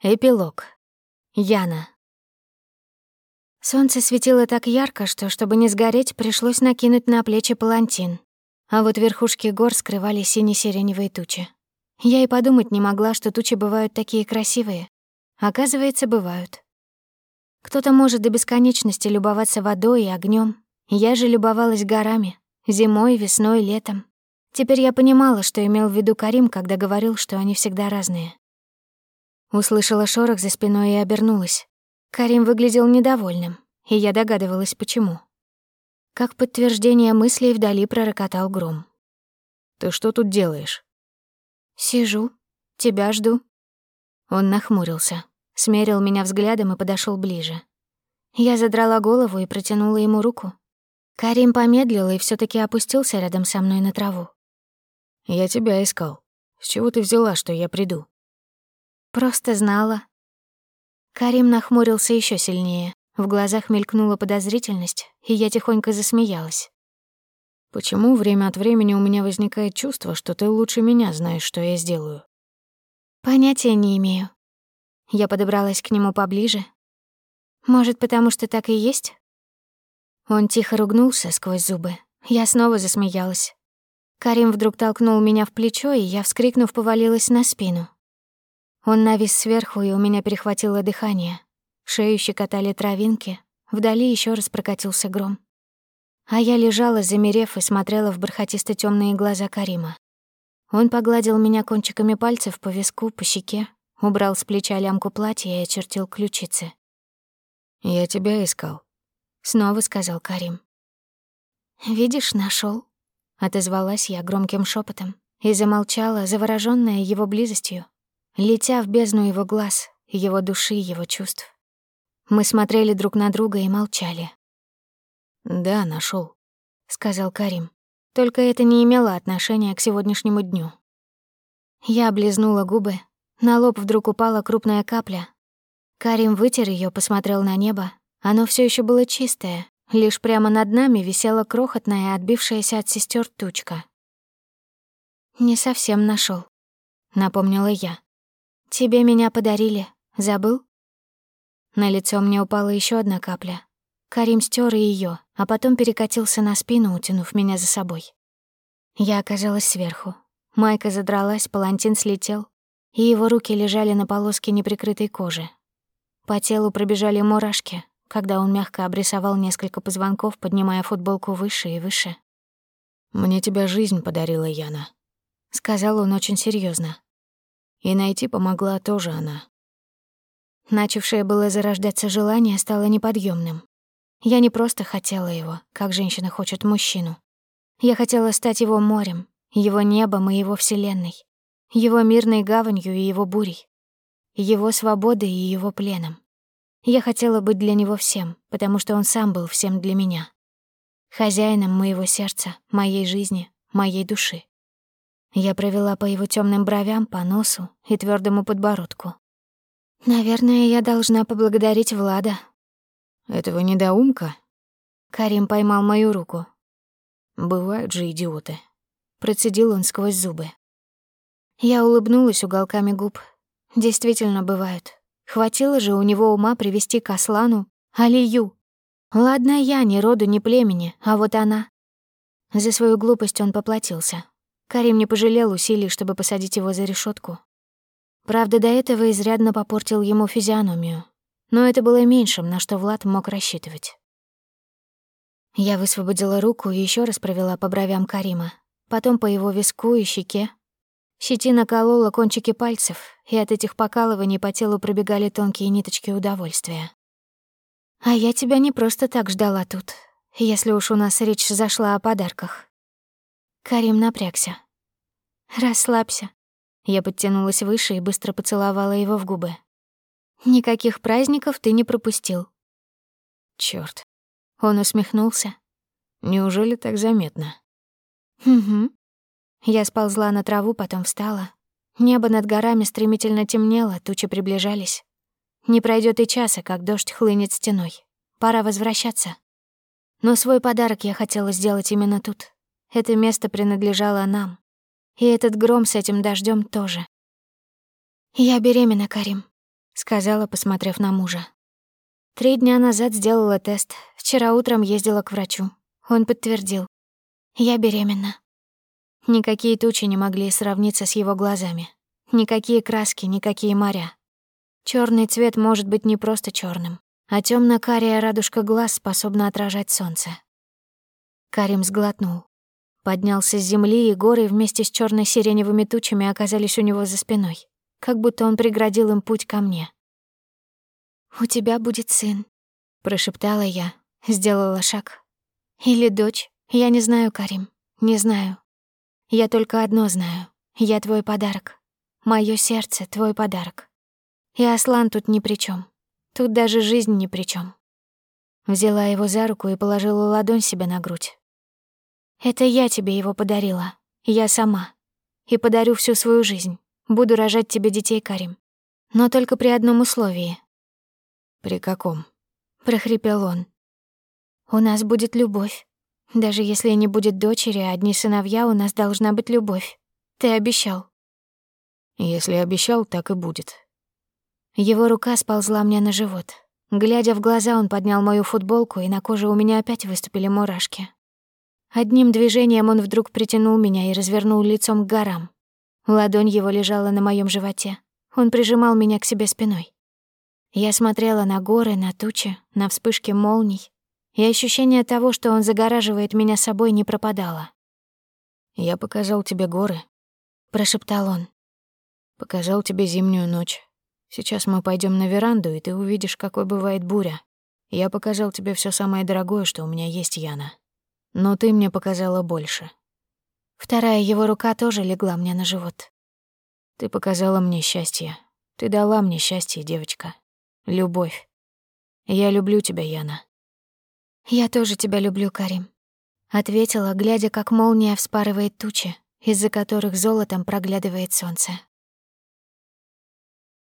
Эпилог. Яна. Солнце светило так ярко, что, чтобы не сгореть, пришлось накинуть на плечи палантин. А вот верхушки гор скрывали сине-сиреневые тучи. Я и подумать не могла, что тучи бывают такие красивые. Оказывается, бывают. Кто-то может до бесконечности любоваться водой и огнем. Я же любовалась горами. Зимой, весной, летом. Теперь я понимала, что имел в виду Карим, когда говорил, что они всегда разные. Услышала шорох за спиной и обернулась. Карим выглядел недовольным, и я догадывалась, почему. Как подтверждение мыслей вдали пророкотал гром. «Ты что тут делаешь?» «Сижу. Тебя жду». Он нахмурился, смерил меня взглядом и подошел ближе. Я задрала голову и протянула ему руку. Карим помедлил и все таки опустился рядом со мной на траву. «Я тебя искал. С чего ты взяла, что я приду?» Просто знала. Карим нахмурился еще сильнее. В глазах мелькнула подозрительность, и я тихонько засмеялась. «Почему время от времени у меня возникает чувство, что ты лучше меня знаешь, что я сделаю?» «Понятия не имею». Я подобралась к нему поближе. «Может, потому что так и есть?» Он тихо ругнулся сквозь зубы. Я снова засмеялась. Карим вдруг толкнул меня в плечо, и я, вскрикнув, повалилась на спину. Он навис сверху, и у меня перехватило дыхание. Шею щекотали травинки, вдали еще раз прокатился гром. А я лежала, замерев, и смотрела в бархатисто темные глаза Карима. Он погладил меня кончиками пальцев по виску, по щеке, убрал с плеча лямку платья и очертил ключицы. «Я тебя искал», — снова сказал Карим. «Видишь, нашел, отозвалась я громким шепотом и замолчала, заворожённая его близостью, летя в бездну его глаз, его души, его чувств. Мы смотрели друг на друга и молчали. «Да, нашел, сказал Карим. Только это не имело отношения к сегодняшнему дню. Я облизнула губы. На лоб вдруг упала крупная капля. Карим вытер ее, посмотрел на небо. Оно все еще было чистое, лишь прямо над нами висела крохотная, отбившаяся от сестер тучка. «Не совсем нашел, напомнила я. «Тебе меня подарили. Забыл?» На лицо мне упала еще одна капля. Карим стер ее, а потом перекатился на спину, утянув меня за собой. Я оказалась сверху. Майка задралась, палантин слетел, и его руки лежали на полоске неприкрытой кожи. По телу пробежали мурашки, когда он мягко обрисовал несколько позвонков, поднимая футболку выше и выше. «Мне тебя жизнь подарила Яна», — сказал он очень серьезно. И найти помогла тоже она. Начавшее было зарождаться желание стало неподъемным. Я не просто хотела его, как женщина хочет мужчину. Я хотела стать его морем, его небом и его вселенной, его мирной гаванью и его бурей, его свободой и его пленом. Я хотела быть для него всем, потому что он сам был всем для меня. Хозяином моего сердца, моей жизни, моей души. Я провела по его темным бровям, по носу и твердому подбородку. Наверное, я должна поблагодарить Влада. Этого недоумка? Карим поймал мою руку. Бывают же идиоты. Процедил он сквозь зубы. Я улыбнулась уголками губ. Действительно бывают. Хватило же у него ума привести к Аслану Алию. Ладно, я ни роду, ни племени, а вот она. За свою глупость он поплатился. Карим не пожалел усилий, чтобы посадить его за решетку. Правда, до этого изрядно попортил ему физиономию. Но это было меньшим, на что Влад мог рассчитывать. Я высвободила руку и еще раз провела по бровям Карима, потом по его виску и щеке. Щетина колола кончики пальцев, и от этих покалываний по телу пробегали тонкие ниточки удовольствия. «А я тебя не просто так ждала тут, если уж у нас речь зашла о подарках. Карим напрягся. «Расслабься». Я подтянулась выше и быстро поцеловала его в губы. «Никаких праздников ты не пропустил». Чёрт. Он усмехнулся. «Неужели так заметно?» «Угу». Я сползла на траву, потом встала. Небо над горами стремительно темнело, тучи приближались. Не пройдет и часа, как дождь хлынет стеной. Пора возвращаться. Но свой подарок я хотела сделать именно тут, это место принадлежало нам. И этот гром с этим дождем тоже. «Я беременна, Карим», — сказала, посмотрев на мужа. Три дня назад сделала тест. Вчера утром ездила к врачу. Он подтвердил. Я беременна. Никакие тучи не могли сравниться с его глазами. Никакие краски, никакие моря. Черный цвет может быть не просто черным, а темно кария радужка глаз способна отражать солнце. Карим сглотнул. Поднялся с земли, и горы вместе с черно сиреневыми тучами оказались у него за спиной, как будто он преградил им путь ко мне. «У тебя будет сын», — прошептала я, сделала шаг. «Или дочь, я не знаю, Карим, не знаю. Я только одно знаю, я твой подарок. Моё сердце — твой подарок. И Аслан тут ни при чем. Тут даже жизнь ни при чем. Взяла его за руку и положила ладонь себе на грудь. «Это я тебе его подарила. Я сама. И подарю всю свою жизнь. Буду рожать тебе детей, Карим. Но только при одном условии. «При каком?» — прохрипел он. «У нас будет любовь. Даже если не будет дочери, а одни сыновья, у нас должна быть любовь. Ты обещал». «Если обещал, так и будет». Его рука сползла мне на живот. Глядя в глаза, он поднял мою футболку, и на коже у меня опять выступили мурашки. Одним движением он вдруг притянул меня и развернул лицом к горам. Ладонь его лежала на моем животе. Он прижимал меня к себе спиной. Я смотрела на горы, на тучи, на вспышки молний, и ощущение того, что он загораживает меня собой, не пропадало. «Я показал тебе горы», — прошептал он. «Показал тебе зимнюю ночь. Сейчас мы пойдем на веранду, и ты увидишь, какой бывает буря. Я показал тебе все самое дорогое, что у меня есть, Яна. Но ты мне показала больше». Вторая его рука тоже легла мне на живот. «Ты показала мне счастье. Ты дала мне счастье, девочка любовь. Я люблю тебя, Яна. Я тоже тебя люблю, Карим, ответила, глядя, как молния вспарывает тучи, из-за которых золотом проглядывает солнце.